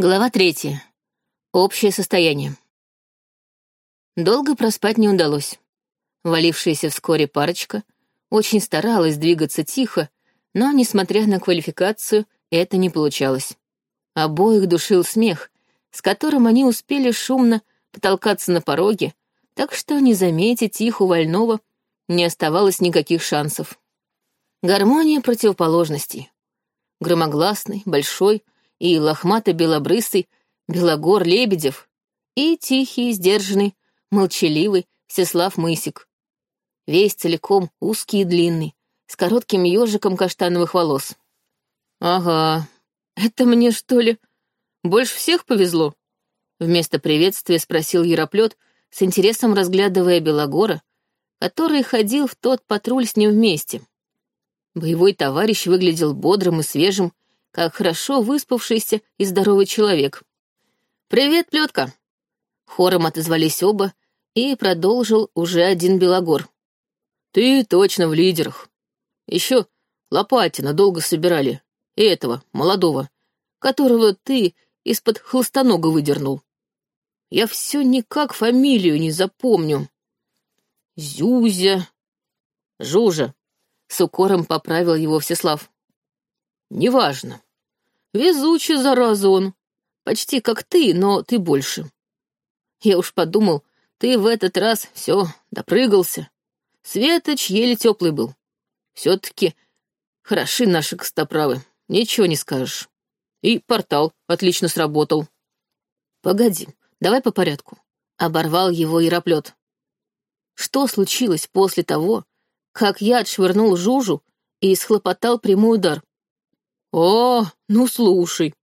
Глава третья. Общее состояние. Долго проспать не удалось. Валившаяся вскоре парочка очень старалась двигаться тихо, но, несмотря на квалификацию, это не получалось. Обоих душил смех, с которым они успели шумно потолкаться на пороге, так что не заметить их у вольного не оставалось никаких шансов. Гармония противоположностей. Громогласный, большой — и лохмато-белобрысый Белогор Лебедев, и тихий, сдержанный, молчаливый Всеслав Мысик. Весь целиком узкий и длинный, с коротким ежиком каштановых волос. «Ага, это мне, что ли, больше всех повезло?» Вместо приветствия спросил Яроплет, с интересом разглядывая Белогора, который ходил в тот патруль с ним вместе. Боевой товарищ выглядел бодрым и свежим, как хорошо выспавшийся и здоровый человек. «Привет, плетка!» Хором отозвались оба, и продолжил уже один Белогор. «Ты точно в лидерах. Еще Лопатина долго собирали, и этого, молодого, которого ты из-под хлыстонога выдернул. Я все никак фамилию не запомню. Зюзя. Жужа. С укором поправил его Всеслав. Неважно. Везучий, зараза он. Почти как ты, но ты больше. Я уж подумал, ты в этот раз все допрыгался. Светоч еле теплый был. Все-таки хороши наши костоправы, ничего не скажешь. И портал отлично сработал. Погоди, давай по порядку. Оборвал его Яроплет. Что случилось после того, как я отшвырнул Жужу и схлопотал прямой удар? «О, ну слушай!»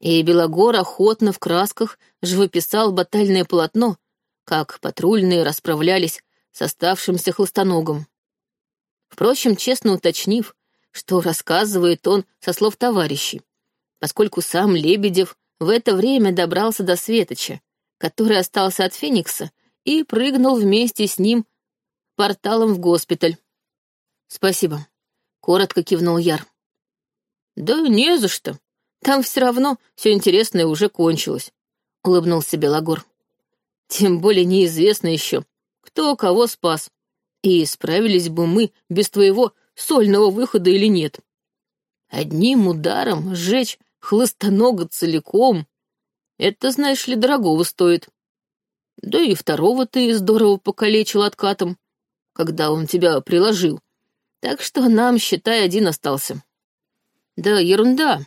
И Белогор охотно в красках живописал батальное полотно, как патрульные расправлялись с оставшимся хлыстоногом. Впрочем, честно уточнив, что рассказывает он со слов товарищей, поскольку сам Лебедев в это время добрался до Светоча, который остался от Феникса и прыгнул вместе с ним порталом в госпиталь. «Спасибо», — коротко кивнул Яр. «Да не за что. Там все равно все интересное уже кончилось», — улыбнулся Белогор. «Тем более неизвестно еще, кто кого спас. И справились бы мы без твоего сольного выхода или нет. Одним ударом сжечь хлыстонога целиком — это, знаешь ли, дорогого стоит. Да и второго ты здорово покалечил откатом, когда он тебя приложил. Так что нам, считай, один остался. Да, ерунда.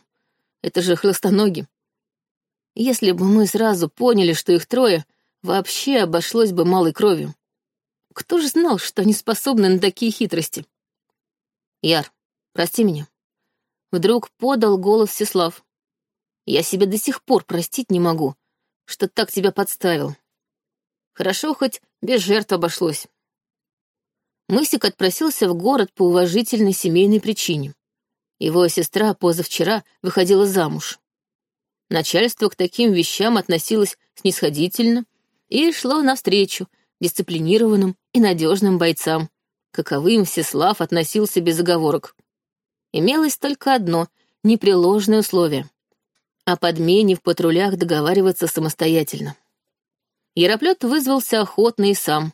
Это же хлостоноги. Если бы мы сразу поняли, что их трое, вообще обошлось бы малой кровью. Кто же знал, что они способны на такие хитрости? Яр, прости меня. Вдруг подал голос Сеслав. Я себя до сих пор простить не могу, что так тебя подставил. Хорошо, хоть без жертв обошлось. Мысик отпросился в город по уважительной семейной причине. Его сестра позавчера выходила замуж. Начальство к таким вещам относилось снисходительно и шло навстречу дисциплинированным и надежным бойцам, каковым Всеслав относился без оговорок. Имелось только одно непреложное условие — о подмене в патрулях договариваться самостоятельно. Яроплет вызвался охотно и сам.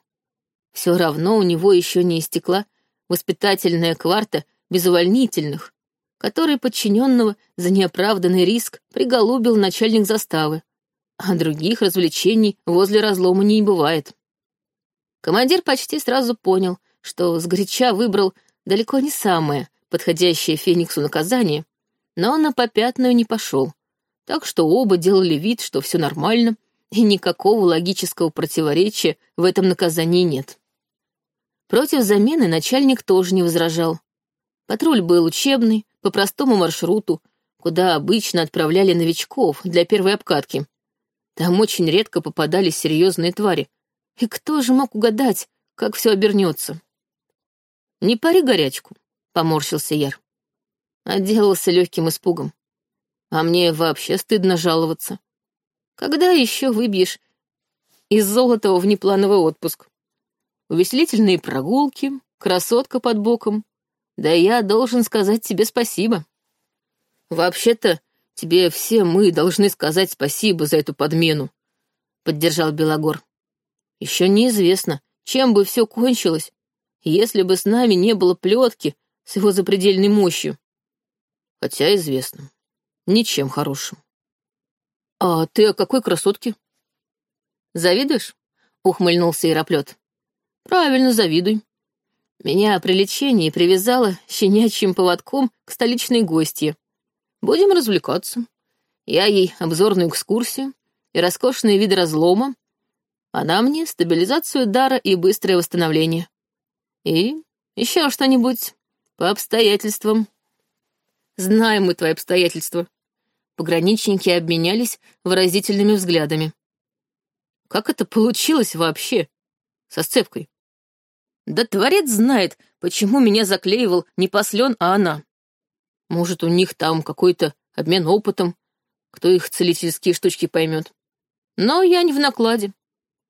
Все равно у него еще не истекла воспитательная кварта без увольнительных, который подчиненного за неоправданный риск приголубил начальник заставы, а других развлечений возле разлома не бывает. Командир почти сразу понял, что сгоряча выбрал далеко не самое подходящее Фениксу наказание, но на попятную не пошел, так что оба делали вид, что все нормально, и никакого логического противоречия в этом наказании нет. Против замены начальник тоже не возражал. Патруль был учебный, по простому маршруту, куда обычно отправляли новичков для первой обкатки. Там очень редко попадались серьезные твари. И кто же мог угадать, как все обернется? «Не пари горячку», — поморщился Яр. Отделался легким испугом. А мне вообще стыдно жаловаться. Когда еще выбьешь из золотого внеплановый отпуск? Увеселительные прогулки, красотка под боком, да я должен сказать тебе спасибо. Вообще-то, Тебе все мы должны сказать спасибо за эту подмену», — поддержал Белогор. «Еще неизвестно, чем бы все кончилось, если бы с нами не было плетки с его запредельной мощью. Хотя известно, ничем хорошим. А ты о какой красотке? Завидуешь? Ухмыльнулся Яроплет. Правильно, завидуй. Меня при лечении привязала щенячьим поводком к столичной гостье. Будем развлекаться. Я ей обзорную экскурсию и роскошные виды разлома. Она мне стабилизацию дара и быстрое восстановление. И еще что-нибудь по обстоятельствам. Знаем мы твои обстоятельства. Пограничники обменялись выразительными взглядами. Как это получилось вообще? Со сцепкой. Да творец знает, почему меня заклеивал не послен, а она. Может, у них там какой-то обмен опытом, кто их целительские штучки поймет. Но я не в накладе.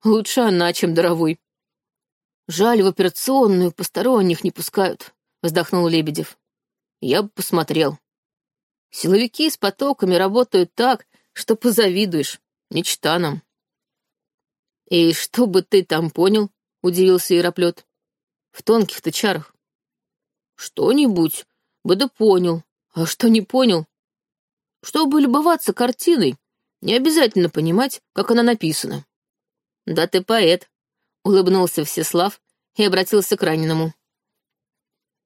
Лучше она, чем даровой. «Жаль, в операционную посторонних не пускают», — вздохнул Лебедев. «Я бы посмотрел. Силовики с потоками работают так, что позавидуешь. Мечта нам». «И что бы ты там понял?» — удивился Яроплет. «В тонких-то чарах». «Что-нибудь бы да понял. А что не понял? Чтобы любоваться картиной, не обязательно понимать, как она написана». «Да ты поэт», Улыбнулся Всеслав и обратился к раненому.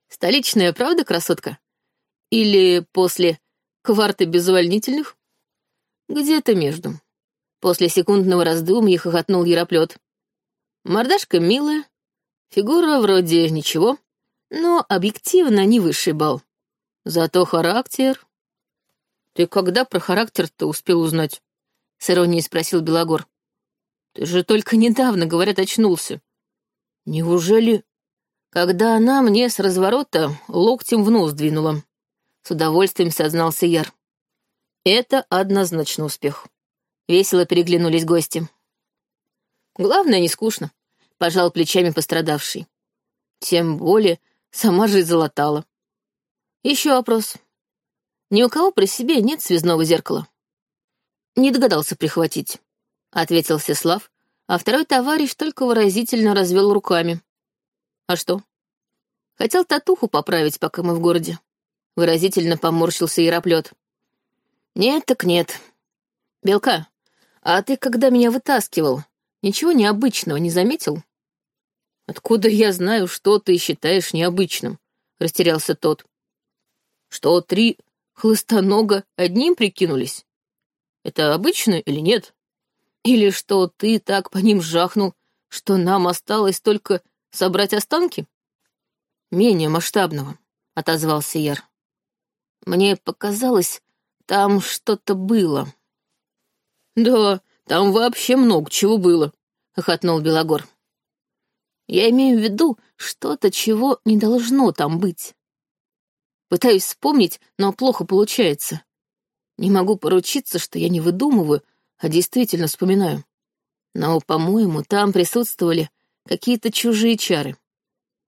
«Столичная правда, красотка? Или после кварты без увольнительных?» «Где-то между». После секундного раздумья хохотнул Яроплет. «Мордашка милая, фигура вроде ничего, но объективно не высший бал. Зато характер...» «Ты когда про характер-то успел узнать?» — с иронией спросил Белогор. Ты же только недавно, говорят, очнулся. Неужели... Когда она мне с разворота локтем в нос двинула. С удовольствием сознался Яр. Это однозначно успех. Весело переглянулись гости. Главное, не скучно, пожал плечами пострадавший. Тем более, сама жизнь залатала. Еще вопрос. Ни у кого при себе нет связного зеркала? Не догадался прихватить. — ответил Сеслав, а второй товарищ только выразительно развел руками. «А что?» «Хотел татуху поправить, пока мы в городе». Выразительно поморщился Яроплет. «Нет так нет. Белка, а ты, когда меня вытаскивал, ничего необычного не заметил?» «Откуда я знаю, что ты считаешь необычным?» — растерялся тот. «Что, три хлыстонога одним прикинулись? Это обычно или нет?» Или что ты так по ним жахнул, что нам осталось только собрать останки? Менее масштабного, — отозвался Яр. Мне показалось, там что-то было. Да, там вообще много чего было, — хохотнул Белогор. Я имею в виду что-то, чего не должно там быть. Пытаюсь вспомнить, но плохо получается. Не могу поручиться, что я не выдумываю, а действительно вспоминаю. Но, по-моему, там присутствовали какие-то чужие чары.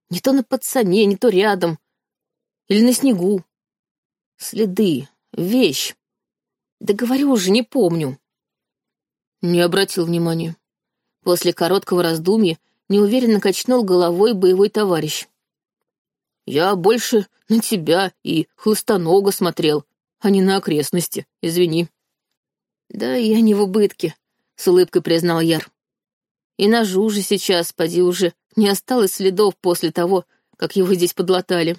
Не то на пацане, не то рядом. Или на снегу. Следы, вещь. Да говорю уже, не помню. Не обратил внимания. После короткого раздумья неуверенно качнул головой боевой товарищ. Я больше на тебя и хлыстонога смотрел, а не на окрестности, извини. «Да я не в убытке», — с улыбкой признал Яр. «И ножу же сейчас, поди уже, не осталось следов после того, как его здесь подлатали».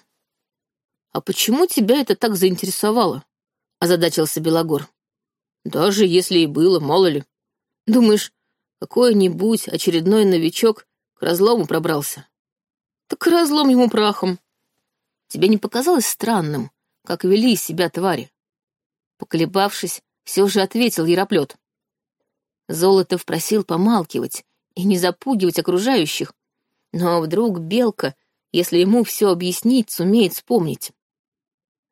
«А почему тебя это так заинтересовало?» — озадачился Белогор. «Даже если и было, мало ли. Думаешь, какой-нибудь очередной новичок разлому пробрался?» «Так разлом ему прахом. Тебе не показалось странным, как вели себя твари?» Поколебавшись, все же ответил Яроплет. Золотов просил помалкивать и не запугивать окружающих, но вдруг Белка, если ему все объяснить, сумеет вспомнить.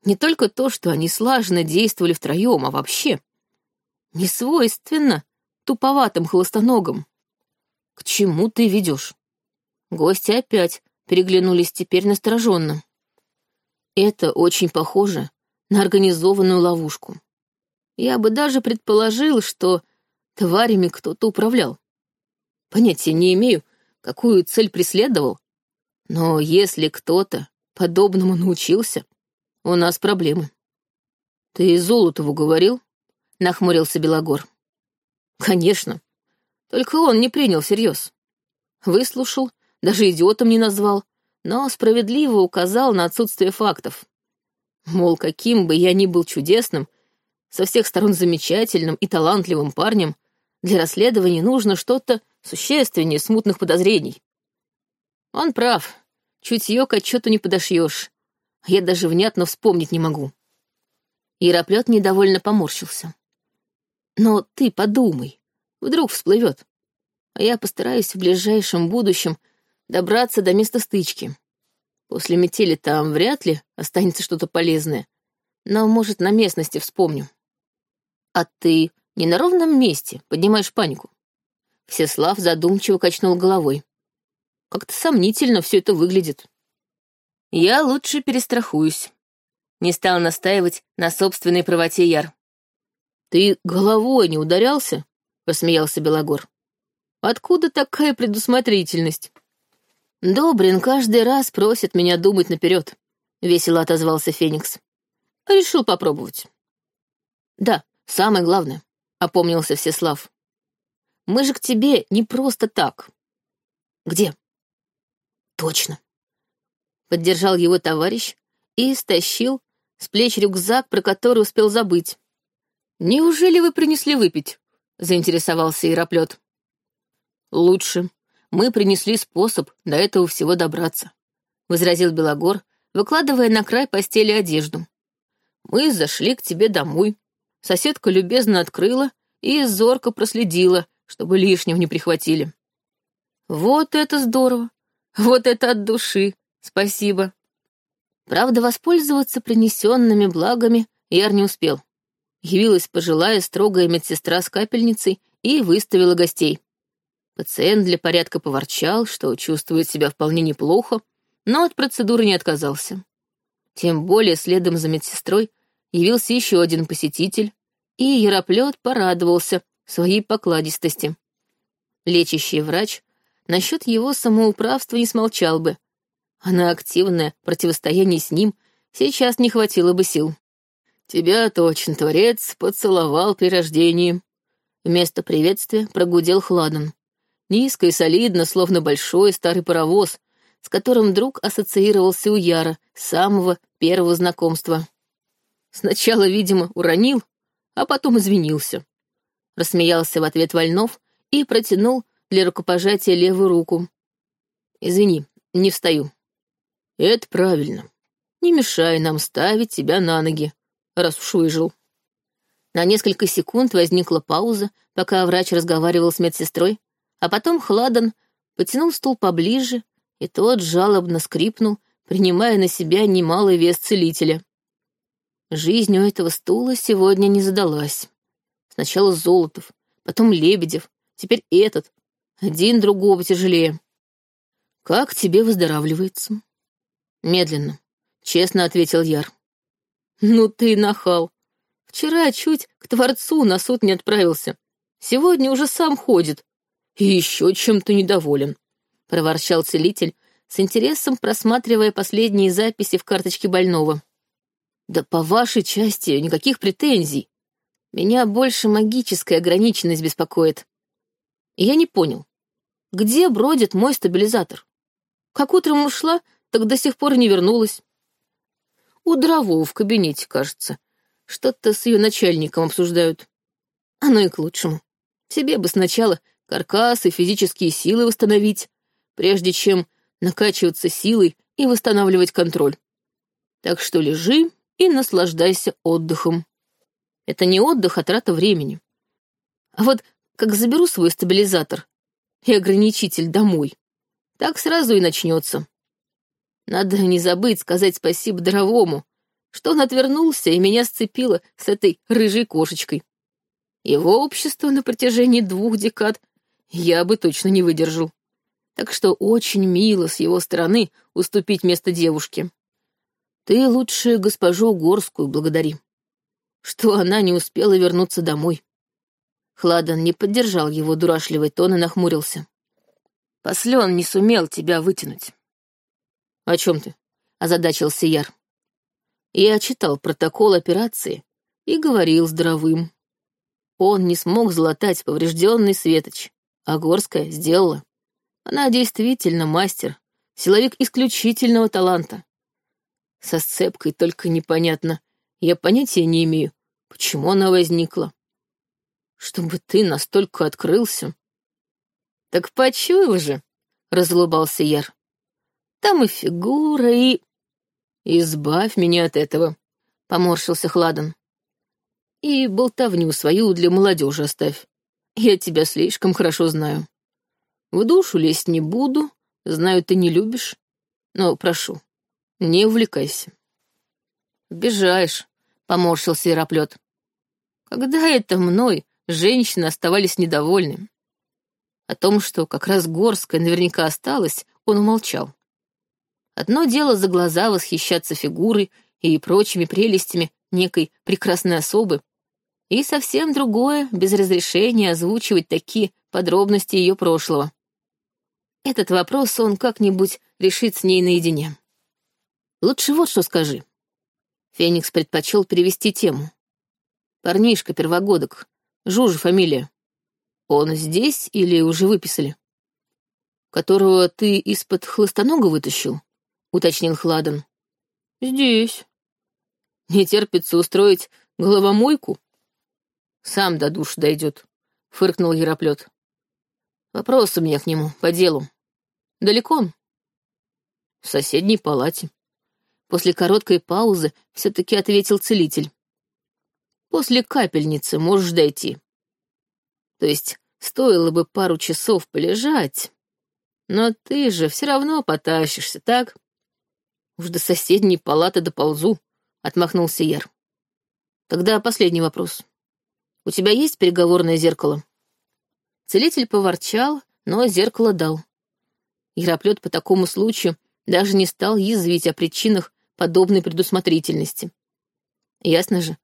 Не только то, что они слаженно действовали втроем, а вообще. Не свойственно туповатым холостоногам. К чему ты ведешь? Гости опять переглянулись теперь настороженно. Это очень похоже на организованную ловушку. я бы даже предположил, что тварями кто-то управлял. Понятия не имею, какую цель преследовал, но если кто-то подобному научился, у нас проблемы. Ты Золотову говорил? Нахмурился Белогор. Конечно. Только он не принял всерьез. Выслушал, даже идиотом не назвал, но справедливо указал на отсутствие фактов. Мол, каким бы я ни был чудесным, со всех сторон замечательным и талантливым парнем, для расследования нужно что-то существеннее смутных подозрений. Он прав, чутье к отчету не подошьешь, а я даже внятно вспомнить не могу. Яроплет недовольно поморщился. Но ты подумай, вдруг всплывет, а я постараюсь в ближайшем будущем добраться до места стычки. После метели там вряд ли останется что-то полезное, но, может, на местности вспомню. А ты не на ровном месте поднимаешь панику. Всеслав задумчиво качнул головой. Как-то сомнительно все это выглядит. Я лучше перестрахуюсь. Не стал настаивать на собственной правоте Яр. Ты головой не ударялся? Посмеялся Белогор. Откуда такая предусмотрительность? Добрин каждый раз просит меня думать наперед, весело отозвался Феникс. Решил попробовать. Да, самое главное, опомнился Всеслав. Мы же к тебе не просто так. Где? Точно. Поддержал его товарищ и стащил с плеч рюкзак, про который успел забыть. «Неужели вы принесли выпить?» — заинтересовался Яроплет. «Лучше. Мы принесли способ до этого всего добраться», — возразил Белогор, выкладывая на край постели одежду. «Мы зашли к тебе домой. Соседка любезно открыла и зорко проследила, чтобы лишнего не прихватили». «Вот это здорово! Вот это от души! Спасибо!» Правда, воспользоваться принесенными благами Яр не успел. Явилась пожилая строгая медсестра с капельницей и выставила гостей. Пациент для порядка поворчал, что чувствует себя вполне неплохо, но от процедуры не отказался. Тем более следом за медсестрой явился еще один посетитель, и Яроплет порадовался своей покладистости. Лечащий врач насчет его самоуправства не смолчал бы, а на активное противостояние с ним сейчас не хватило бы сил. «Тебя точно, Творец, поцеловал при рождении». Вместо приветствия прогудел Хладан. Низко и солидно, словно большой старый паровоз, с которым друг ассоциировался у Яра с самого первого знакомства. Сначала, видимо, уронил, а потом извинился. Рассмеялся в ответ Вольнов и протянул для рукопожатия левую руку. «Извини, не встаю». «Это правильно. Не мешай нам ставить тебя на ноги, раз уж выжил». На несколько секунд возникла пауза, пока врач разговаривал с медсестрой, а потом Хладан потянул стул поближе, и тот жалобно скрипнул, принимая на себя немалый вес целителя. Жизнь у этого стула сегодня не задалась. Сначала Золотов, потом Лебедев, теперь этот, один другого тяжелее. Как тебе выздоравливается? Медленно, честно ответил Яр. Ну ты нахал. Вчера чуть к Творцу на суд не отправился. Сегодня уже сам ходит. И еще чем-то недоволен, проворчал целитель, с интересом просматривая последние записи в карточке больного. Да по вашей части никаких претензий. Меня больше магическая ограниченность беспокоит. Я не понял, где бродит мой стабилизатор? Как утром ушла, так до сих пор не вернулась. У Дрового в кабинете, кажется. Что-то с ее начальником обсуждают. Оно и к лучшему. Тебе бы сначала каркас и физические силы восстановить, прежде чем накачиваться силой и восстанавливать контроль. Так что лежи и наслаждайся отдыхом. Это не отдых, а трата времени. А вот как заберу свой стабилизатор и ограничитель домой. Так сразу и начнется. Надо не забыть сказать спасибо Дровому, что он отвернулся и меня сцепило с этой рыжей кошечкой. Его общество на протяжении двух декад я бы точно не выдержал. Так что очень мило с его стороны уступить место девушке. Ты лучше госпожу Горскую благодари. что она не успела вернуться домой. Хладан не поддержал его дурашливый тон и нахмурился. Послен не сумел тебя вытянуть. О чем ты? озадачился Яр. Я читал протокол операции и говорил здоровым. Он не смог залатать поврежденный светоч, а Горская сделала. Она действительно мастер, силовик исключительного таланта. Со сцепкой только непонятно. Я понятия не имею, почему она возникла. Чтобы ты настолько открылся. Так почуял же, — разлубался Яр. Там и фигура, и... Избавь меня от этого, — поморщился Хладан. И болтовню свою для молодежи оставь. Я тебя слишком хорошо знаю. В душу лезть не буду, знаю, ты не любишь, но прошу, не увлекайся. Бежаешь, поморщился Яроплет. Когда это мной женщины оставались недовольны? О том, что как раз Горская наверняка осталась, он умолчал. Одно дело за глаза восхищаться фигурой и прочими прелестями некой прекрасной особы, и совсем другое — без разрешения озвучивать такие подробности ее прошлого. Этот вопрос он как-нибудь решит с ней наедине. Лучше вот что скажи. Феникс предпочел перевести тему. Парнишка, первогодок, Жужа фамилия. Он здесь или уже выписали? Которого ты из-под хлыстонога вытащил? Уточнил Хладан. Здесь. Не терпится устроить головомойку? Сам до душ дойдет, фыркнул Яроплет. Вопрос у меня к нему, по делу. Далеко он? В соседней палате. После короткой паузы все-таки ответил целитель. После капельницы можешь дойти. То есть стоило бы пару часов полежать, но ты же все равно потащишься, так? Уж до соседней палаты доползу, — отмахнулся Яр. Тогда последний вопрос. У тебя есть переговорное зеркало?» Целитель поворчал, но зеркало дал. Яроплет по такому случаю даже не стал язвить о причинах подобной предусмотрительности. Ясно же,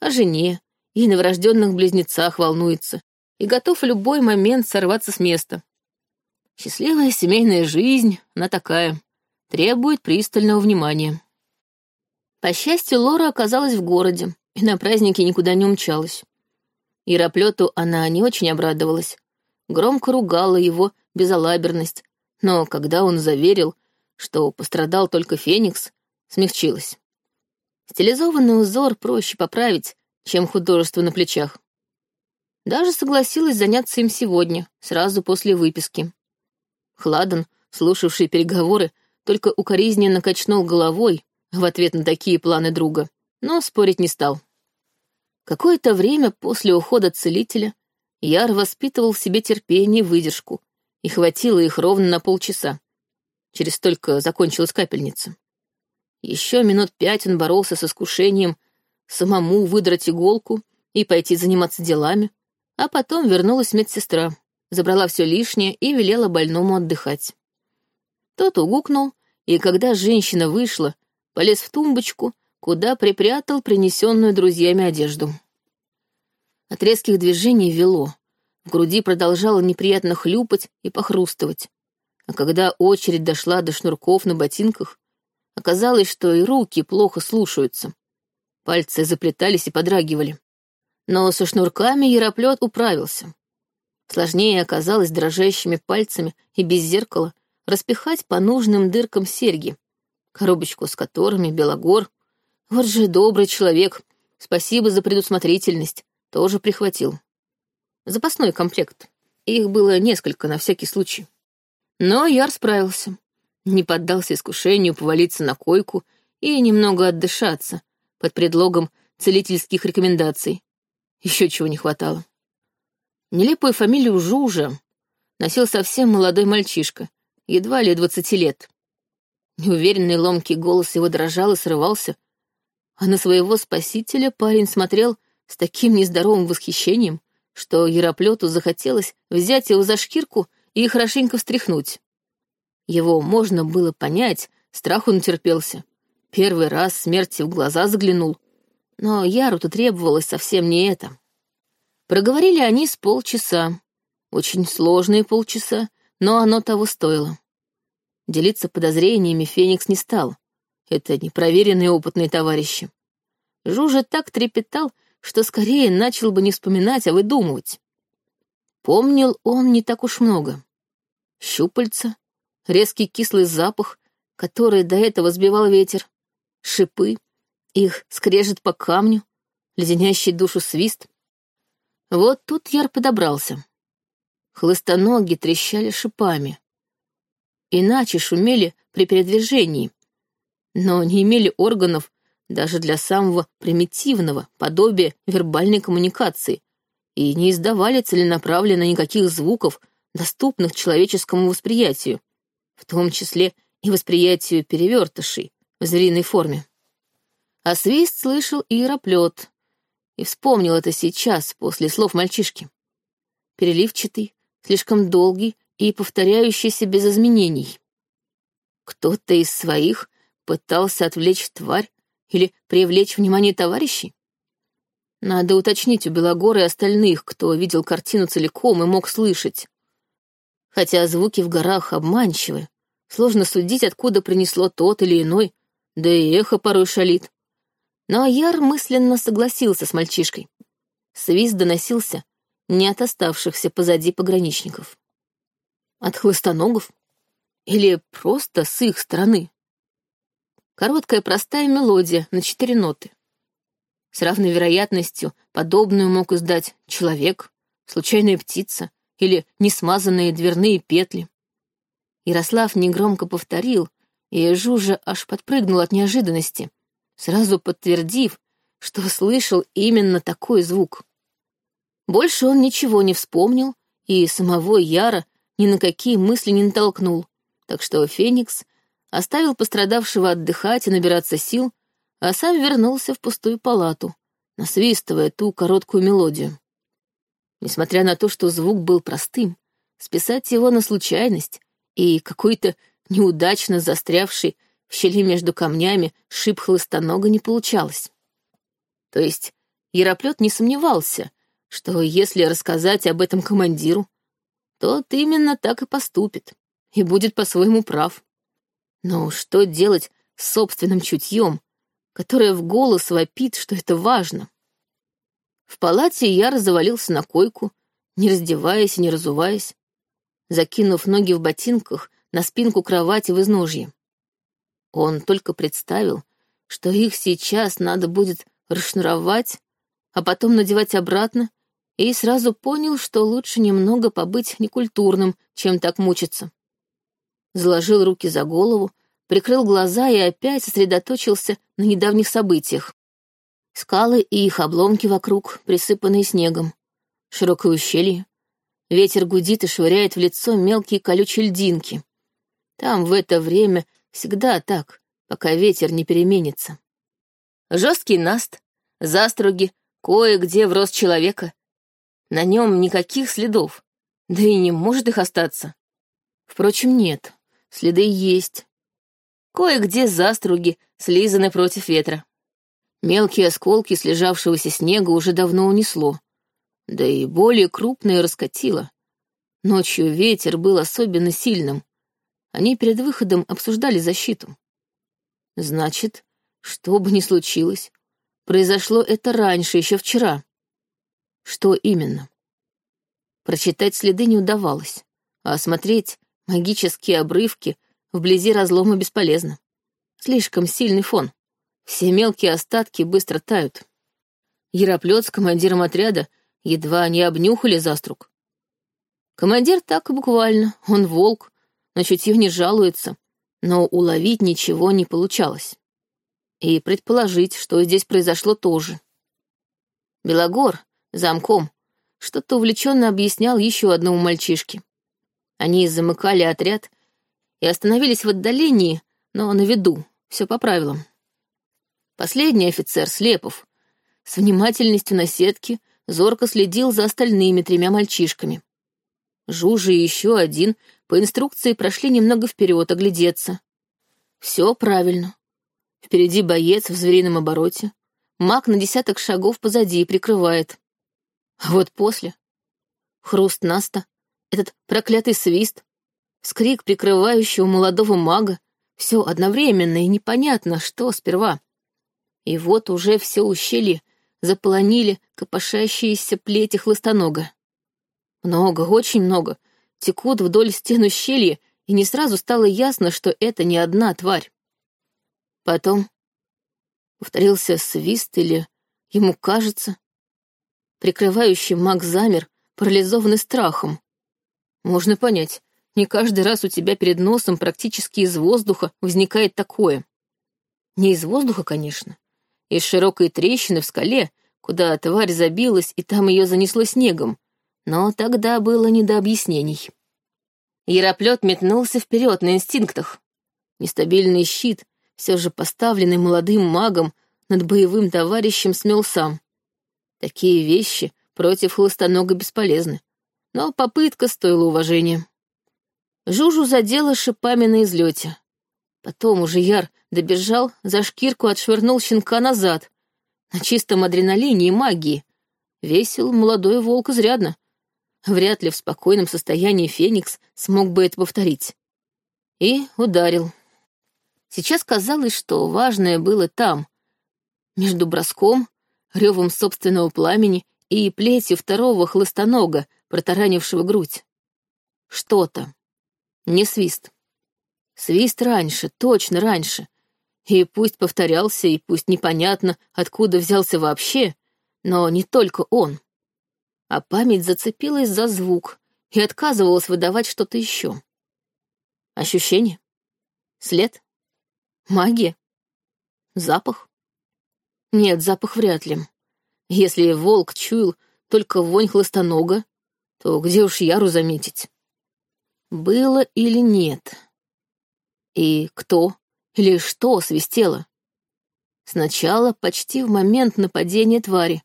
о жене и новорожденных близнецах волнуется и готов в любой момент сорваться с места. Счастливая семейная жизнь, она такая, требует пристального внимания. По счастью, Лора оказалась в городе и на празднике никуда не умчалась. Яроплету она не очень обрадовалась, громко ругала его безалаберность, но когда он заверил, что пострадал только Феникс, смягчилась. Стилизованный узор проще поправить, чем художество на плечах. Даже согласилась заняться им сегодня, сразу после выписки. Хладан, слушавший переговоры, только укоризненно качнул головой в ответ на такие планы друга, но спорить не стал. Какое-то время после ухода целителя Яр воспитывал в себе терпение и выдержку, и хватило их ровно на полчаса. Через столько закончилась капельница. Еще минут пять он боролся с искушением самому выдрать иголку и пойти заниматься делами, а потом вернулась медсестра, забрала все лишнее и велела больному отдыхать. Тот угукнул, и когда женщина вышла, полез в тумбочку, куда припрятал принесенную друзьями одежду. От резких движений вело, в груди продолжало неприятно хлюпать и похрустывать. А когда очередь дошла до шнурков на ботинках, оказалось, что и руки плохо слушаются. Пальцы заплетались и подрагивали. Но со шнурками Яроплет управился. Сложнее оказалось дрожащими пальцами и без зеркала распихать по нужным дыркам серьги, коробочку с которыми Белогор вот же добрый человек. Спасибо за предусмотрительность. Тоже прихватил. Запасной комплект. Их было несколько на всякий случай. Но Яр справился. Не поддался искушению повалиться на койку и немного отдышаться под предлогом целительских рекомендаций. Еще чего не хватало. Нелепую фамилию Жужа носил совсем молодой мальчишка, едва ли двадцати лет. Неуверенный ломкий голос его дрожал и срывался, а на своего спасителя парень смотрел с таким нездоровым восхищением, что Яроплету захотелось взять его за шкирку и хорошенько встряхнуть. Его можно было понять, страху натерпелся. Первый раз смерти в глаза заглянул. Но Яру-то требовалось совсем не это. Проговорили они с полчаса. Очень сложные полчаса, но оно того стоило. Делиться подозрениями Феникс не стал. Это непроверенные опытные товарищи. Жужа так трепетал, что скорее начал бы не вспоминать, а выдумывать. Помнил он не так уж много. Щупальца, резкий кислый запах, который до этого сбивал ветер, шипы, их скрежет по камню, леденящий душу свист. Вот тут Яр подобрался. Хлыстоноги трещали шипами. Иначе шумели при передвижении, но не имели органов даже для самого примитивного подобия вербальной коммуникации и не издавали целенаправленно никаких звуков, доступных человеческому восприятию, в том числе и восприятию перевертышей в звериной форме. А свист слышал и иероплет, и вспомнил это сейчас, после слов мальчишки. Переливчатый, слишком долгий и повторяющийся без изменений. Кто-то из своих пытался отвлечь тварь или привлечь внимание товарищей? Надо уточнить у Белогора и остальных, кто видел картину целиком и мог слышать. Хотя звуки в горах обманчивы, сложно судить, откуда принесло тот или иной, да и эхо порой шалит. Но Яр мысленно согласился с мальчишкой. Свист доносился не от оставшихся позади пограничников. От хлыстоногов? Или просто с их стороны? Короткая простая мелодия на четыре ноты. С равной вероятностью подобную мог издать человек, случайная птица или несмазанные дверные петли. Ярослав негромко повторил, и Жужа аж подпрыгнул от неожиданности, сразу подтвердив, что слышал именно такой звук. Больше он ничего не вспомнил, и самого Яра ни на какие мысли не натолкнул, так что Феникс оставил пострадавшего отдыхать и набираться сил, а сам вернулся в пустую палату, насвистывая ту короткую мелодию. Несмотря на то, что звук был простым, списать его на случайность и какой-то неудачно застрявший в щели между камнями шип хлыстонога не получалось. То есть Яроплет не сомневался, что если рассказать об этом командиру, тот именно так и поступит и будет по-своему прав. Но что делать с собственным чутьем, которое в голос вопит, что это важно? В палате я завалился на койку, не раздеваясь и не разуваясь, закинув ноги в ботинках на спинку кровати в изножье. Он только представил, что их сейчас надо будет расшнуровать, а потом надевать обратно, и сразу понял, что лучше немного побыть некультурным, чем так мучиться заложил руки за голову, прикрыл глаза и опять сосредоточился на недавних событиях. Скалы и их обломки вокруг, присыпанные снегом. Широкое ущелье. Ветер гудит и швыряет в лицо мелкие колючие льдинки. Там в это время всегда так, пока ветер не переменится. Жесткий наст, заструги, кое-где в рост человека. На нем никаких следов, да и не может их остаться. Впрочем, нет. Следы есть. Кое-где заструги слизаны против ветра. Мелкие осколки слежавшегося снега уже давно унесло. Да и более крупные раскатило. Ночью ветер был особенно сильным. Они перед выходом обсуждали защиту. Значит, что бы ни случилось, произошло это раньше, еще вчера. Что именно? Прочитать следы не удавалось, а осмотреть Магические обрывки вблизи разлома бесполезно. Слишком сильный фон. Все мелкие остатки быстро тают. Яроплет с командиром отряда едва не обнюхали заструк. Командир так буквально, он волк, на чутье не жалуется, но уловить ничего не получалось. И предположить, что здесь произошло тоже. Белогор, замком, что-то увлеченно объяснял еще одному мальчишке. Они замыкали отряд и остановились в отдалении, но на виду, все по правилам. Последний офицер, Слепов, с внимательностью на сетке зорко следил за остальными тремя мальчишками. Жужа и еще один по инструкции прошли немного вперед оглядеться. Все правильно. Впереди боец в зверином обороте, маг на десяток шагов позади прикрывает. А вот после — хруст Наста, этот проклятый свист, скрик прикрывающего молодого мага, все одновременно и непонятно, что сперва. И вот уже все ущелье заполонили копошащиеся плети хлыстонога. Много, очень много, текут вдоль стен ущелья, и не сразу стало ясно, что это не одна тварь. Потом повторился свист или ему кажется. Прикрывающий маг замер, парализованный страхом. Можно понять, не каждый раз у тебя перед носом практически из воздуха возникает такое. Не из воздуха, конечно. Из широкой трещины в скале, куда тварь забилась, и там ее занесло снегом. Но тогда было не до объяснений. Яроплет метнулся вперед на инстинктах. Нестабильный щит, все же поставленный молодым магом, над боевым товарищем смел сам. Такие вещи против хлыстонога бесполезны, но попытка стоила уважения. Жужу задела шипами на излете. Потом уже Яр добежал, за шкирку отшвырнул щенка назад. На чистом адреналине и магии. Весил молодой волк изрядно, Вряд ли в спокойном состоянии Феникс смог бы это повторить. И ударил. Сейчас казалось, что важное было там, между броском, ревом собственного пламени и плетью второго хлыстонога, протаранившего грудь. Что-то. Не свист. Свист раньше, точно раньше. И пусть повторялся, и пусть непонятно, откуда взялся вообще, но не только он а память зацепилась за звук и отказывалась выдавать что-то еще. Ощущение? След? Магия? Запах? Нет, запах вряд ли. Если волк чуял только вонь хлыстонога, то где уж Яру заметить? Было или нет? И кто или что свистело? Сначала почти в момент нападения твари,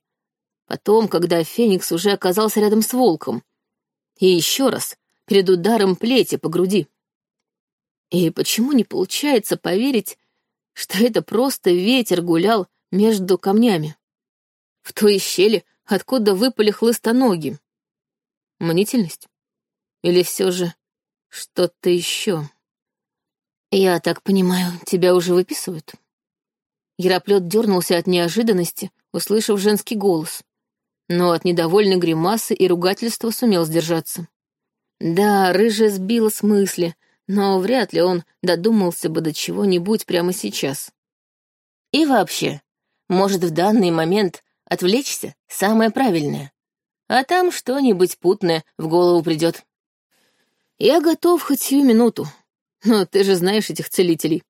Потом, когда Феникс уже оказался рядом с волком. И еще раз, перед ударом плети по груди. И почему не получается поверить, что это просто ветер гулял между камнями? В той щели, откуда выпали хлыстоноги. Мнительность? Или все же что-то еще? Я так понимаю, тебя уже выписывают? Яроплет дернулся от неожиданности, услышав женский голос но от недовольной гримасы и ругательства сумел сдержаться. Да, рыжая сбила с мысли, но вряд ли он додумался бы до чего-нибудь прямо сейчас. И вообще, может, в данный момент отвлечься самое правильное, а там что-нибудь путное в голову придет. Я готов хоть сию минуту, но ты же знаешь этих целителей.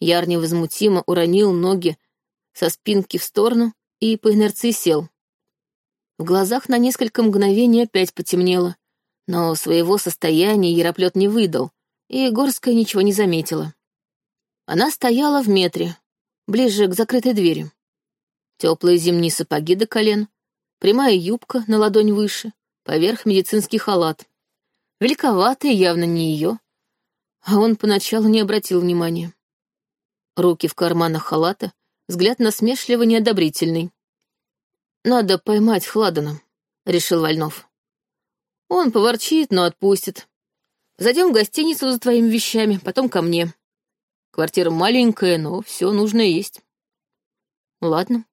Яр невозмутимо уронил ноги со спинки в сторону и по инерции сел. В глазах на несколько мгновений опять потемнело, но своего состояния Яроплет не выдал, и Горская ничего не заметила. Она стояла в метре, ближе к закрытой двери. Теплые зимние сапоги до колен, прямая юбка на ладонь выше, поверх медицинский халат. Великоватый, явно не ее, а он поначалу не обратил внимания. Руки в карманах халата, взгляд насмешливо неодобрительный. «Надо поймать Хладана», — решил Вольнов. «Он поворчит, но отпустит. Зайдем в гостиницу за твоими вещами, потом ко мне. Квартира маленькая, но все нужное есть». «Ладно».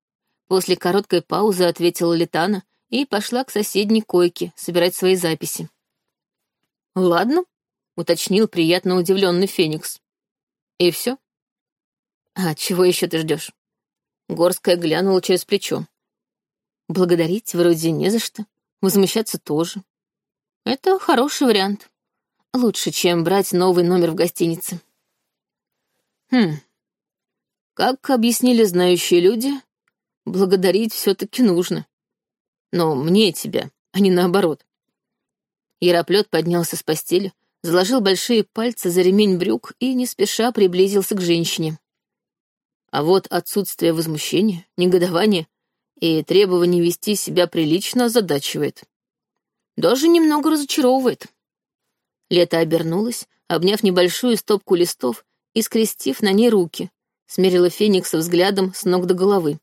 После короткой паузы ответила Летана и пошла к соседней койке собирать свои записи. «Ладно», — уточнил приятно удивленный Феникс. «И все?» «А чего еще ты ждешь?» Горская глянула через плечо. Благодарить вроде не за что, возмущаться тоже. Это хороший вариант. Лучше, чем брать новый номер в гостинице. Хм. Как объяснили знающие люди, благодарить все-таки нужно. Но мне тебя, а не наоборот. Яроплет поднялся с постели, заложил большие пальцы за ремень брюк и не спеша приблизился к женщине. А вот отсутствие возмущения, негодования и требование вести себя прилично озадачивает. Даже немного разочаровывает. Лето обернулась, обняв небольшую стопку листов и скрестив на ней руки, смерила Феникса взглядом с ног до головы.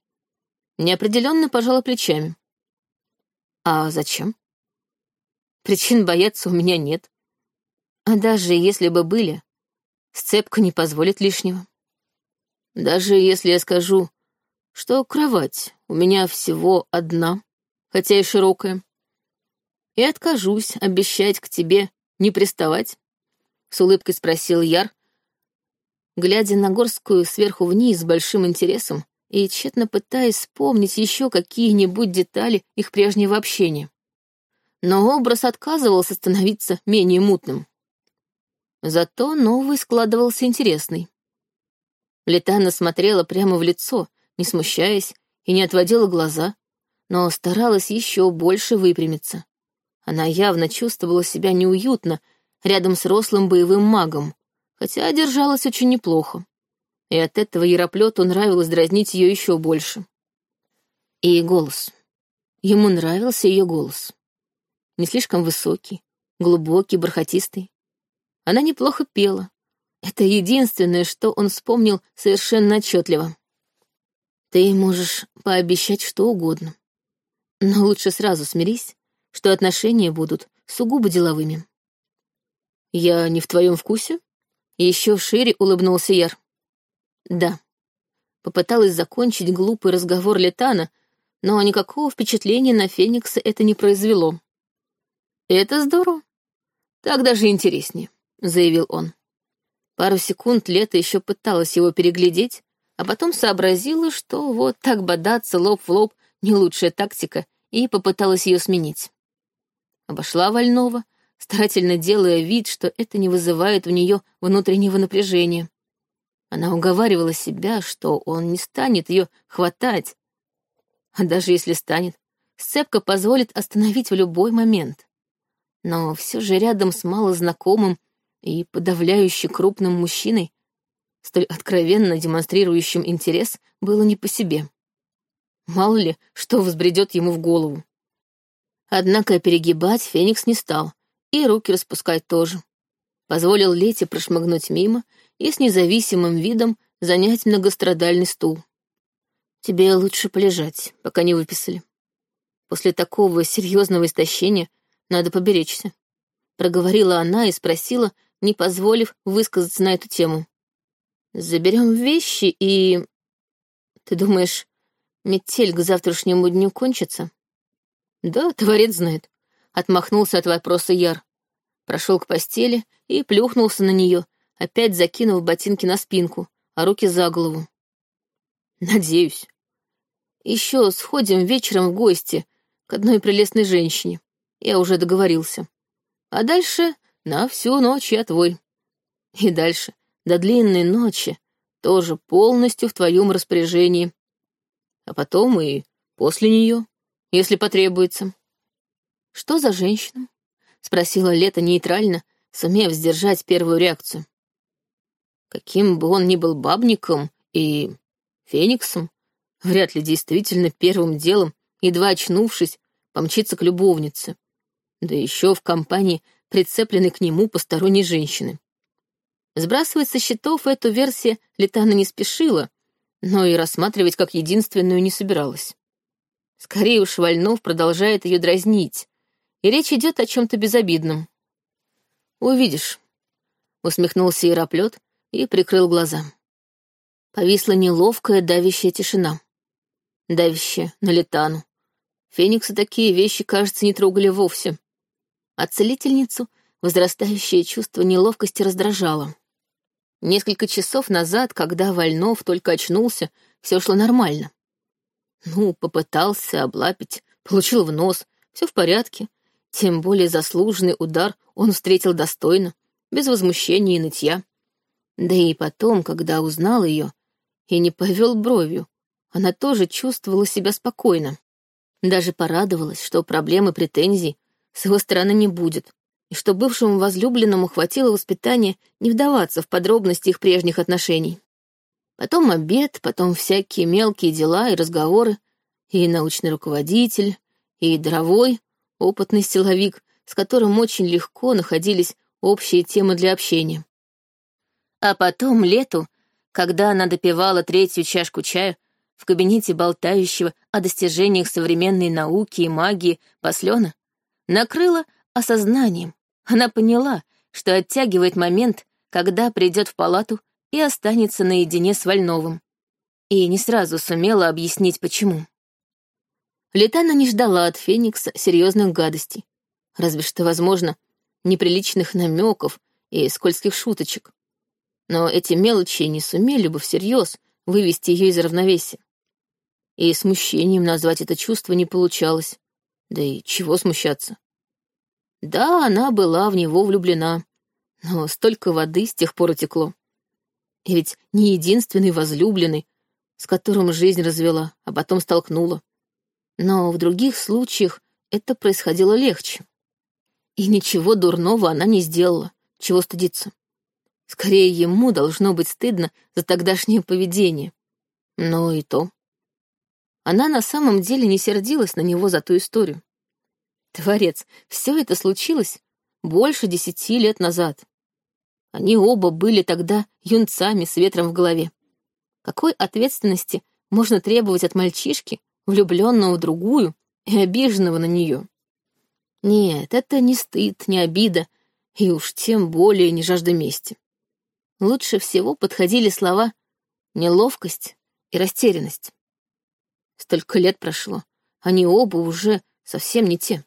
Неопределенно пожала плечами. А зачем? Причин бояться у меня нет. А даже если бы были, сцепка не позволит лишнего. Даже если я скажу, что кровать у меня всего одна, хотя и широкая, и откажусь обещать к тебе не приставать, с улыбкой спросил Яр, глядя на Горскую сверху вниз с большим интересом и тщетно пытаясь вспомнить еще какие-нибудь детали их прежнего общения. Но образ отказывался становиться менее мутным. Зато новый складывался интересный. Летана смотрела прямо в лицо, не смущаясь и не отводила глаза, но старалась еще больше выпрямиться. Она явно чувствовала себя неуютно рядом с рослым боевым магом, хотя держалась очень неплохо. И от этого Яроплету нравилось дразнить ее еще больше. И голос. Ему нравился ее голос. Не слишком высокий, глубокий, бархатистый. Она неплохо пела. Это единственное, что он вспомнил совершенно отчетливо. Ты можешь пообещать что угодно. Но лучше сразу смирись, что отношения будут сугубо деловыми. Я не в твоем вкусе? Еще шире улыбнулся Яр. Да. Попыталась закончить глупый разговор Летана, но никакого впечатления на Феникса это не произвело. Это здорово. Так даже интереснее, заявил он. Пару секунд Лето еще пыталась его переглядеть, а потом сообразила, что вот так бодаться лоб в лоб не лучшая тактика, и попыталась ее сменить. Обошла Вольнова, старательно делая вид, что это не вызывает в нее внутреннего напряжения. Она уговаривала себя, что он не станет ее хватать. А даже если станет, сцепка позволит остановить в любой момент. Но все же рядом с малознакомым и подавляюще крупным мужчиной, столь откровенно демонстрирующим интерес, было не по себе. Мало ли, что взбредет ему в голову. Однако перегибать Феникс не стал, и руки распускать тоже. Позволил Лете прошмыгнуть мимо и с независимым видом занять многострадальный стул. Тебе лучше полежать, пока не выписали. После такого серьезного истощения надо поберечься. Проговорила она и спросила, не позволив высказаться на эту тему. Заберем вещи и... Ты думаешь, метель к завтрашнему дню кончится? Да, творец знает. Отмахнулся от вопроса Яр. Прошел к постели и плюхнулся на нее, опять закинув ботинки на спинку, а руки за голову. Надеюсь. Еще сходим вечером в гости к одной прелестной женщине. Я уже договорился. А дальше на всю ночь я твой. И дальше, до длинной ночи, тоже полностью в твоем распоряжении. А потом и после нее, если потребуется. Что за женщина? Спросила Лето нейтрально, сумев сдержать первую реакцию. Каким бы он ни был бабником и фениксом, вряд ли действительно первым делом, едва очнувшись, помчится к любовнице. Да еще в компании прицепленной к нему посторонней женщины. Сбрасывать со счетов эту версию Летана не спешила, но и рассматривать как единственную не собиралась. Скорее уж Вольнов продолжает ее дразнить, и речь идет о чем-то безобидном. «Увидишь», — усмехнулся Яроплет и прикрыл глаза. Повисла неловкая давящая тишина. Давящая на Летану. Фениксы такие вещи, кажется, не трогали вовсе. А целительницу возрастающее чувство неловкости раздражало. Несколько часов назад, когда Вольнов только очнулся, все шло нормально. Ну, попытался облапить, получил в нос, все в порядке. Тем более заслуженный удар он встретил достойно, без возмущения и нытья. Да и потом, когда узнал ее, и не повел бровью, она тоже чувствовала себя спокойно. Даже порадовалась, что проблемы претензий с его стороны не будет, и что бывшему возлюбленному хватило воспитания не вдаваться в подробности их прежних отношений. Потом обед, потом всякие мелкие дела и разговоры, и научный руководитель, и дровой, опытный силовик, с которым очень легко находились общие темы для общения. А потом лету, когда она допивала третью чашку чая, в кабинете болтающего о достижениях современной науки и магии Послена, накрыла осознанием. Она поняла, что оттягивает момент, когда придет в палату и останется наедине с Вольновым. И не сразу сумела объяснить, почему. Летана не ждала от Феникса серьезных гадостей. Разве что, возможно, неприличных намеков и скользких шуточек. Но эти мелочи не сумели бы всерьез вывести ее из равновесия. И смущением назвать это чувство не получалось. Да и чего смущаться? Да, она была в него влюблена, но столько воды с тех пор утекло. И ведь не единственный возлюбленный, с которым жизнь развела, а потом столкнула. Но в других случаях это происходило легче. И ничего дурного она не сделала, чего стыдиться. Скорее, ему должно быть стыдно за тогдашнее поведение. Но и то. Она на самом деле не сердилась на него за ту историю. Творец, все это случилось больше десяти лет назад. Они оба были тогда юнцами с ветром в голове. Какой ответственности можно требовать от мальчишки, влюбленного в другую и обиженного на нее? Нет, это не стыд, не обида, и уж тем более не жажда мести. Лучше всего подходили слова «неловкость» и «растерянность». Столько лет прошло, они оба уже совсем не те.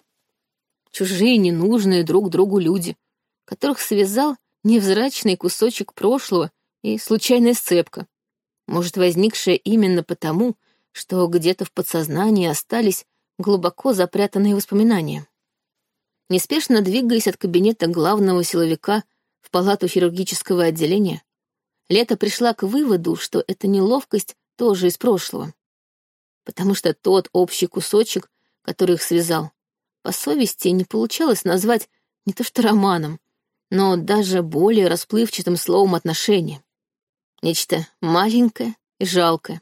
Чужие, ненужные друг другу люди, которых связал невзрачный кусочек прошлого и случайная сцепка, может, возникшая именно потому, что где-то в подсознании остались глубоко запрятанные воспоминания. Неспешно двигаясь от кабинета главного силовика в палату хирургического отделения, Лето пришла к выводу, что эта неловкость тоже из прошлого. Потому что тот общий кусочек, который их связал, по совести не получалось назвать не то что романом, но даже более расплывчатым словом отношения. Нечто маленькое и жалкое.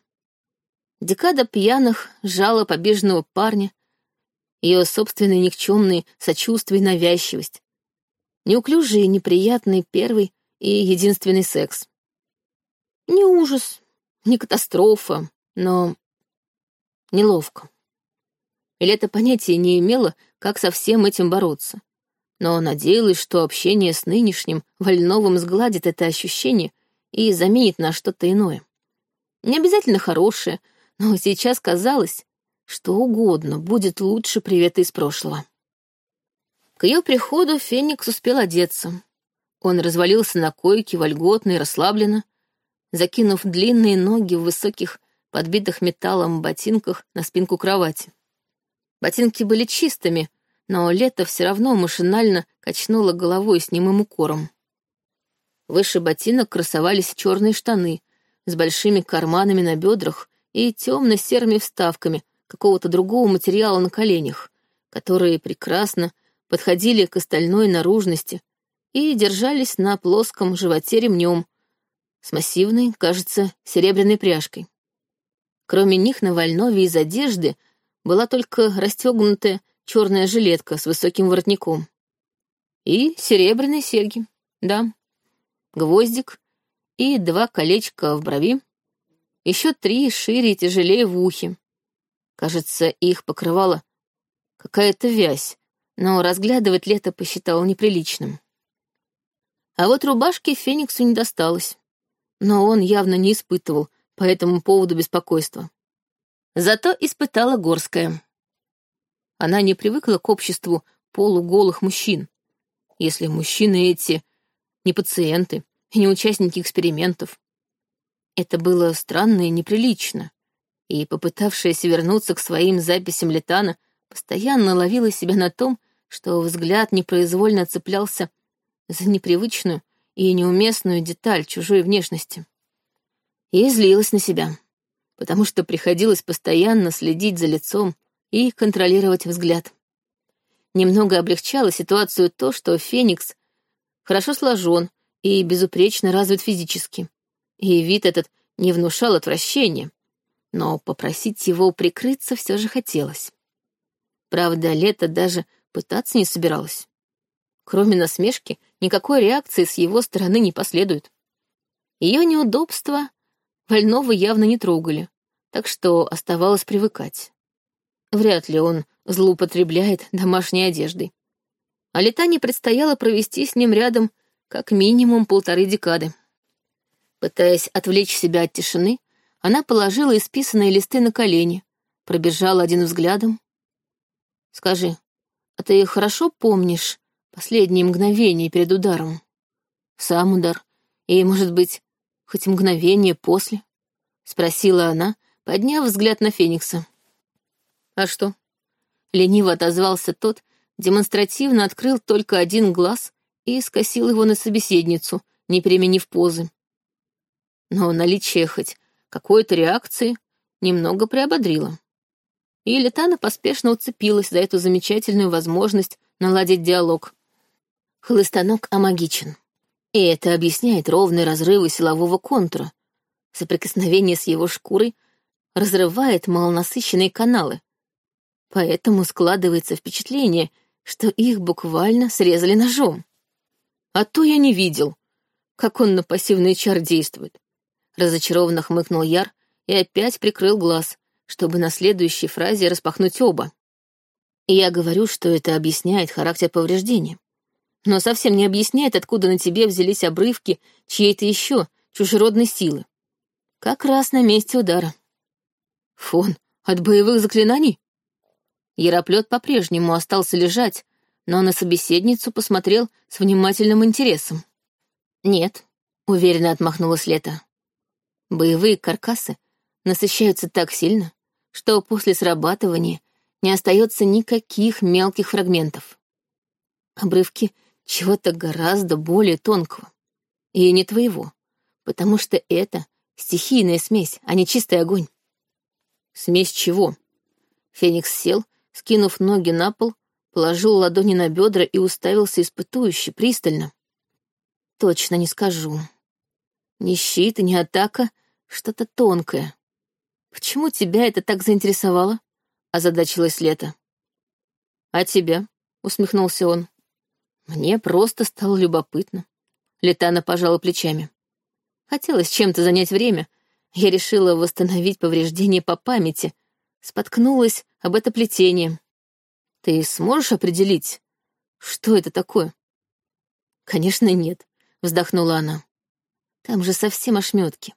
Декада пьяных жала побежного парня, ее собственные никчемные сочувствие и навязчивость, неуклюжий и неприятный первый и единственный секс. Не ужас, не катастрофа, но неловко. Или это понятие не имело, как со всем этим бороться. Но надеялась, что общение с нынешним Вольновым сгладит это ощущение и заменит на что-то иное. Не обязательно хорошее, но сейчас казалось, что угодно будет лучше привета из прошлого. К ее приходу Феникс успел одеться. Он развалился на койке вольготно и расслабленно, закинув длинные ноги в высоких, подбитых металлом ботинках на спинку кровати. Ботинки были чистыми, но Лето все равно машинально качнула головой с немым укором. Выше ботинок красовались черные штаны с большими карманами на бедрах и темно-серыми вставками какого-то другого материала на коленях, которые прекрасно подходили к остальной наружности и держались на плоском животе ремнем с массивной, кажется, серебряной пряжкой. Кроме них на Вольнове из одежды была только расстегнутая черная жилетка с высоким воротником. И серебряные серьги, да, гвоздик и два колечка в брови, еще три шире и тяжелее в ухе. Кажется, их покрывала какая-то вязь, но разглядывать лето посчитал неприличным. А вот рубашки Фениксу не досталось, но он явно не испытывал по этому поводу беспокойства. Зато испытала Горская. Она не привыкла к обществу полуголых мужчин. Если мужчины эти не пациенты и не участники экспериментов. Это было странно и неприлично, и, попытавшаяся вернуться к своим записям Летана, постоянно ловила себя на том, что взгляд непроизвольно цеплялся за непривычную и неуместную деталь чужой внешности. И злилась на себя, потому что приходилось постоянно следить за лицом и контролировать взгляд. Немного облегчало ситуацию то, что Феникс хорошо сложен и безупречно развит физически, и вид этот не внушал отвращения, но попросить его прикрыться все же хотелось. Правда, Лето даже пытаться не собиралась. Кроме насмешки, никакой реакции с его стороны не последует. Ее неудобства Вольного явно не трогали, так что оставалось привыкать. Вряд ли он злоупотребляет домашней одеждой. А Летане предстояло провести с ним рядом как минимум полторы декады. Пытаясь отвлечь себя от тишины, она положила исписанные листы на колени, пробежала один взглядом. «Скажи, а ты хорошо помнишь последние мгновения перед ударом? Сам удар? И, может быть, хоть мгновение после?» — спросила она, подняв взгляд на Феникса. «А что?» Лениво отозвался тот, демонстративно открыл только один глаз и скосил его на собеседницу, не переменив позы. Но наличие хоть какой-то реакции немного приободрило. И Летана поспешно уцепилась за эту замечательную возможность наладить диалог. Хлыстанок амагичен. И это объясняет ровные разрывы силового контура. Соприкосновение с его шкурой разрывает малонасыщенные каналы, Поэтому складывается впечатление, что их буквально срезали ножом. А то я не видел, как он на пассивный чар действует. Разочарованно хмыкнул Яр и опять прикрыл глаз, чтобы на следующей фразе распахнуть оба. И я говорю, что это объясняет характер повреждения. Но совсем не объясняет, откуда на тебе взялись обрывки чьей-то еще чужеродной силы. Как раз на месте удара. Фон от боевых заклинаний? Яроплет по-прежнему остался лежать, но на собеседницу посмотрел с внимательным интересом. «Нет», — уверенно отмахнулась Лето. «Боевые каркасы насыщаются так сильно, что после срабатывания не остается никаких мелких фрагментов. Обрывки чего-то гораздо более тонкого. И не твоего, потому что это стихийная смесь, а не чистый огонь. Смесь чего? Феникс сел скинув ноги на пол, положил ладони на бедра и уставился испытующе, пристально. Точно не скажу. Ни щит, ни атака, что-то тонкое. Почему тебя это так заинтересовало? Озадачилась Лето. А тебя? Усмехнулся он. Мне просто стало любопытно. Летана пожала плечами. Хотелось чем-то занять время. Я решила восстановить повреждения по памяти, споткнулась об это плетение. Ты сможешь определить, что это такое? Конечно, нет, вздохнула она. Там же совсем ошметки.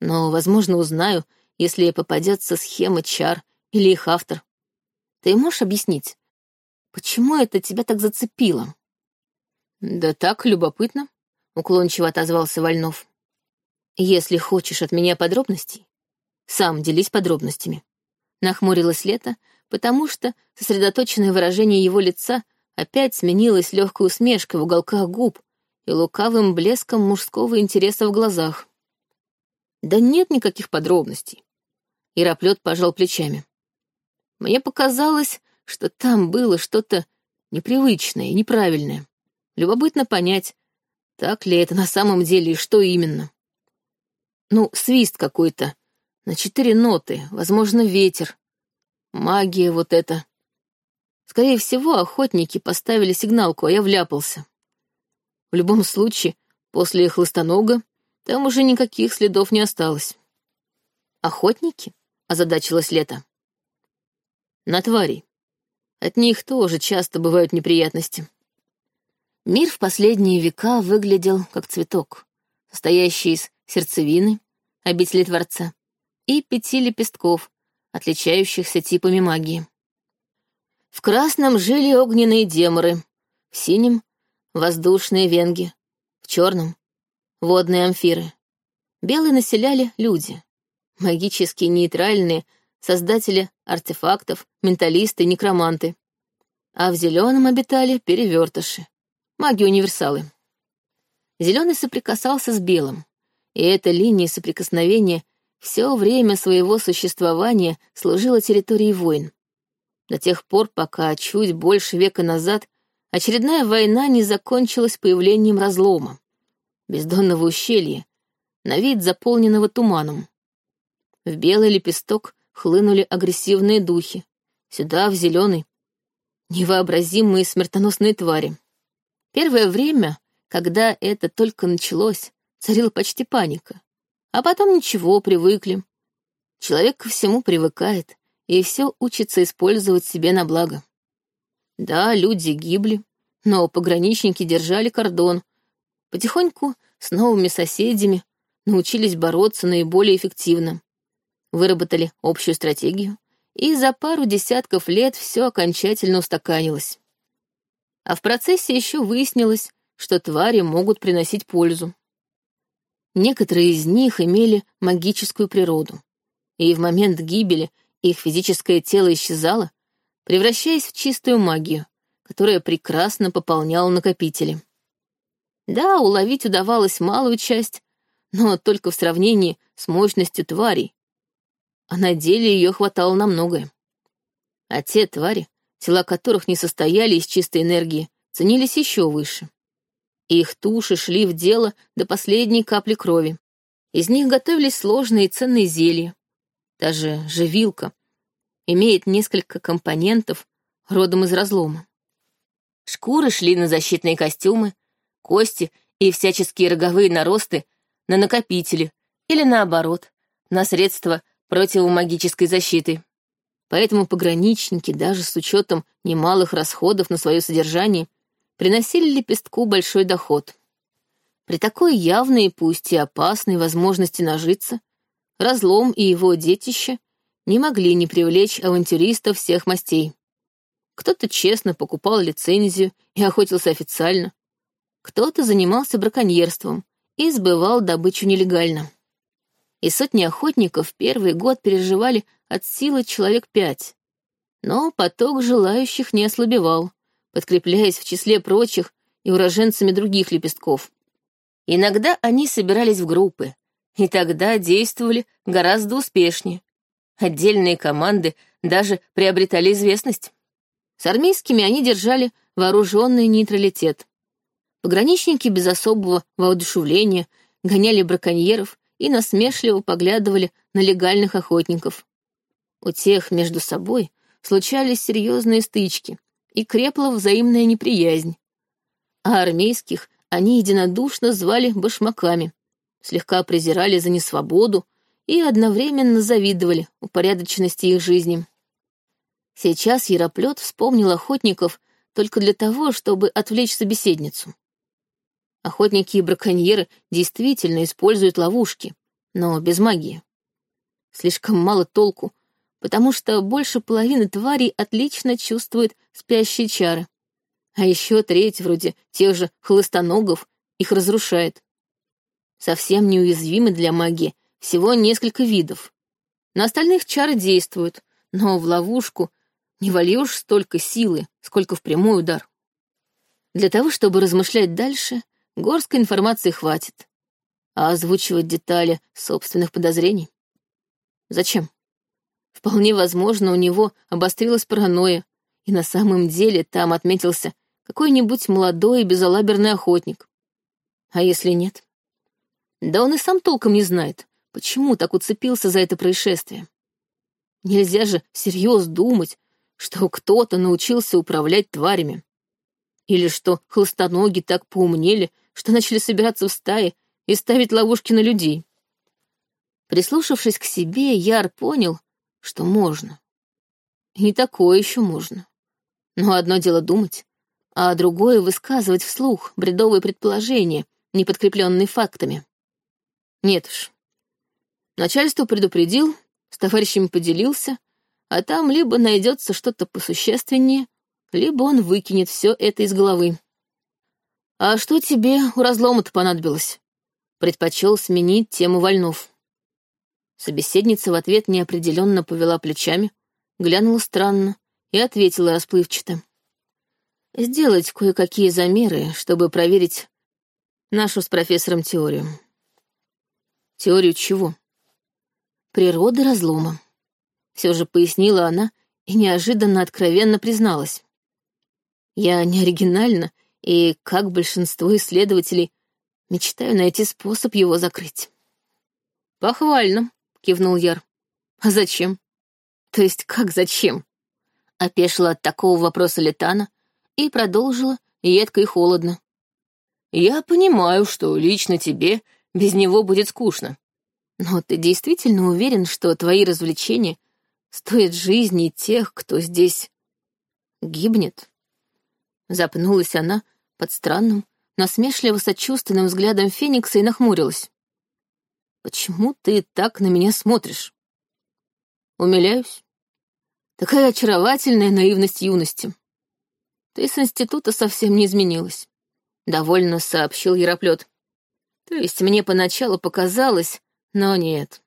Но, возможно, узнаю, если попадется схема чар или их автор. Ты можешь объяснить, почему это тебя так зацепило? Да так, любопытно, уклончиво отозвался Вольнов. Если хочешь от меня подробностей, сам делись подробностями. Нахмурилась Лето, потому что сосредоточенное выражение его лица опять сменилось легкой усмешкой в уголках губ и лукавым блеском мужского интереса в глазах. Да нет никаких подробностей. Яроплет пожал плечами. Мне показалось, что там было что-то непривычное неправильное. Любопытно понять, так ли это на самом деле и что именно. Ну, свист какой-то, на четыре ноты, возможно, ветер. Магия вот эта. Скорее всего, охотники поставили сигналку, а я вляпался. В любом случае, после хлыстонога там уже никаких следов не осталось. «Охотники?» — озадачилась Лето. «На тварей. От них тоже часто бывают неприятности». Мир в последние века выглядел как цветок, состоящий из сердцевины, обители Творца, и пяти лепестков, отличающихся типами магии. В красном жили огненные деморы, в синем — воздушные венги, в черном — водные амфиры. Белые населяли люди, магически нейтральные, создатели артефактов, менталисты, некроманты. А в зеленом обитали перевертыши, маги-универсалы. Зеленый соприкасался с белым, и эта линия соприкосновения все время своего существования служила территорией войн. До тех пор, пока чуть больше века назад очередная война не закончилась появлением разлома, бездонного ущелья, на вид заполненного туманом. В белый лепесток хлынули агрессивные духи, сюда, в зеленый, невообразимые смертоносные твари. Первое время, когда это только началось, царила почти паника. А потом ничего, привыкли. Человек ко всему привыкает и все учится использовать себе на благо. Да, люди гибли, но пограничники держали кордон. Потихоньку с новыми соседями научились бороться наиболее эффективно. Выработали общую стратегию, и за пару десятков лет все окончательно устаканилось. А в процессе еще выяснилось, что твари могут приносить пользу. Некоторые из них имели магическую природу, и в момент гибели их физическое тело исчезало, превращаясь в чистую магию, которая прекрасно пополняла накопители. Да, уловить удавалось малую часть, но только в сравнении с мощностью тварей. А на деле ее хватало на многое. А те твари, тела которых не состояли из чистой энергии, ценились еще выше. Их туши шли в дело до последней капли крови. Из них готовились сложные и ценные зелья. Даже живилка имеет несколько компонентов родом из разлома. Шкуры шли на защитные костюмы, кости и всяческие роговые наросты на накопители или, наоборот, на средства противомагической защиты. Поэтому пограничники, даже с учетом немалых расходов на свое содержание, приносили лепестку большой доход. При такой явной, пусть и опасной возможности нажиться, разлом и его детище не могли не привлечь авантюристов всех мастей. Кто-то честно покупал лицензию и охотился официально, кто-то занимался браконьерством и сбывал добычу нелегально. И сотни охотников первый год переживали от силы человек пять. Но поток желающих не ослабевал подкрепляясь в числе прочих и уроженцами других лепестков. Иногда они собирались в группы, и тогда действовали гораздо успешнее. Отдельные команды даже приобретали известность. С армейскими они держали вооруженный нейтралитет. Пограничники без особого воодушевления гоняли браконьеров и насмешливо поглядывали на легальных охотников. У тех между собой случались серьезные стычки, и крепла взаимная неприязнь. А армейских они единодушно звали башмаками, слегка презирали за несвободу и одновременно завидовали упорядоченности их жизни. Сейчас Яроплет вспомнил охотников только для того, чтобы отвлечь собеседницу. Охотники и браконьеры действительно используют ловушки, но без магии. Слишком мало толку потому что больше половины тварей отлично чувствует спящие чары. А еще треть, вроде тех же хлыстоногов, их разрушает. Совсем неуязвимы для магии, всего несколько видов. На остальных чары действуют, но в ловушку не вольешь столько силы, сколько в прямой удар. Для того, чтобы размышлять дальше, горской информации хватит. А озвучивать детали собственных подозрений? Зачем? Вполне возможно, у него обострилась паранойя, и на самом деле там отметился какой-нибудь молодой и безалаберный охотник. А если нет? Да он и сам толком не знает, почему так уцепился за это происшествие. Нельзя же всерьез думать, что кто-то научился управлять тварями. Или что хлостоноги так поумнели, что начали собираться в стаи и ставить ловушки на людей. Прислушавшись к себе, Яр понял, что можно. И такое еще можно. Но одно дело думать, а другое — высказывать вслух бредовые предположения, не подкрепленные фактами. Нет уж. Начальство предупредил, с товарищами поделился, а там либо найдется что-то посущественнее, либо он выкинет все это из головы. «А что тебе у разлома-то понадобилось?» Предпочел сменить тему вольнов. Собеседница в ответ неопределенно повела плечами, глянула странно и ответила расплывчато. «Сделать кое-какие замеры, чтобы проверить нашу с профессором теорию». «Теорию чего?» «Природы разлома», — все же пояснила она и неожиданно откровенно призналась. «Я не оригинальна и, как большинство исследователей, мечтаю найти способ его закрыть». «Похвально», — кивнул Яр. «А зачем?» «То есть как зачем?» Опешила от такого вопроса Летана и продолжила едко и холодно. «Я понимаю, что лично тебе без него будет скучно. Но ты действительно уверен, что твои развлечения стоят жизни тех, кто здесь гибнет?» Запнулась она под странным, насмешливо-сочувственным взглядом Феникса и нахмурилась. «Почему ты так на меня смотришь?» «Умиляюсь. Такая очаровательная наивность юности. Ты с института совсем не изменилась», — довольно сообщил Яроплет. «То есть мне поначалу показалось, но нет.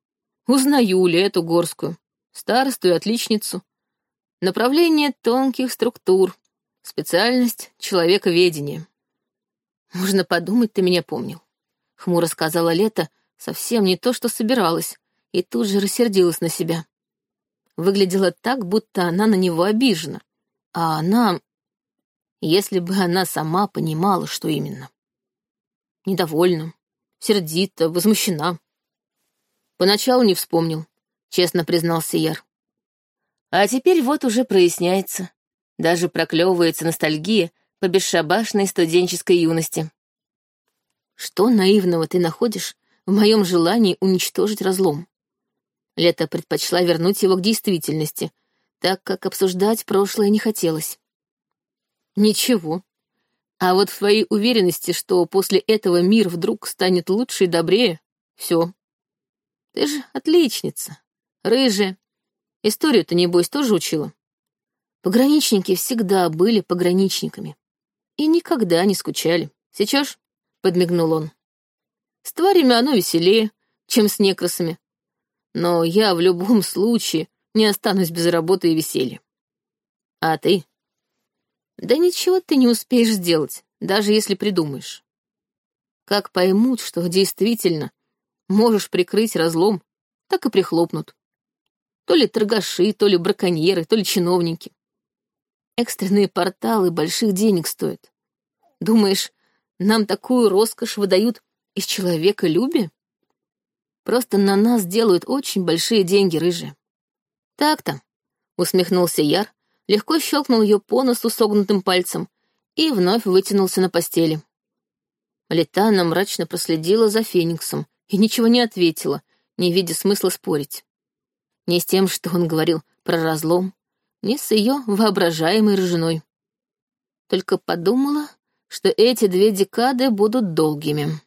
Узнаю ли эту горскую, старосту отличницу. Направление тонких структур, специальность человековедения. Можно подумать, ты меня помнил. Хмуро сказала Лето, совсем не то, что собиралась, и тут же рассердилась на себя. Выглядела так, будто она на него обижена. А она... Если бы она сама понимала, что именно. Недовольна, сердита, возмущена. Поначалу не вспомнил, честно признался Яр. А теперь вот уже проясняется. Даже проклевывается ностальгия по бесшабашной студенческой юности. Что наивного ты находишь в моем желании уничтожить разлом? Лето предпочла вернуть его к действительности, так как обсуждать прошлое не хотелось. Ничего. А вот в твоей уверенности, что после этого мир вдруг станет лучше и добрее, все. Ты же отличница, рыжая. Историю-то, небось, тоже учила. Пограничники всегда были пограничниками. И никогда не скучали. Сейчас, — подмигнул он. С тварями оно веселее, чем с некрасами. Но я в любом случае не останусь без работы и веселья. А ты? Да ничего ты не успеешь сделать, даже если придумаешь. Как поймут, что действительно можешь прикрыть разлом, так и прихлопнут. То ли торгаши, то ли браконьеры, то ли чиновники. Экстренные порталы больших денег стоят. Думаешь, нам такую роскошь выдают из человека-любия? Просто на нас делают очень большие деньги, рыжие. Так-то, усмехнулся Яр, легко щелкнул ее по носу согнутым пальцем и вновь вытянулся на постели. Летана мрачно проследила за Фениксом и ничего не ответила, не видя смысла спорить. Ни с тем, что он говорил про разлом, ни с ее воображаемой ржаной. Только подумала, что эти две декады будут долгими.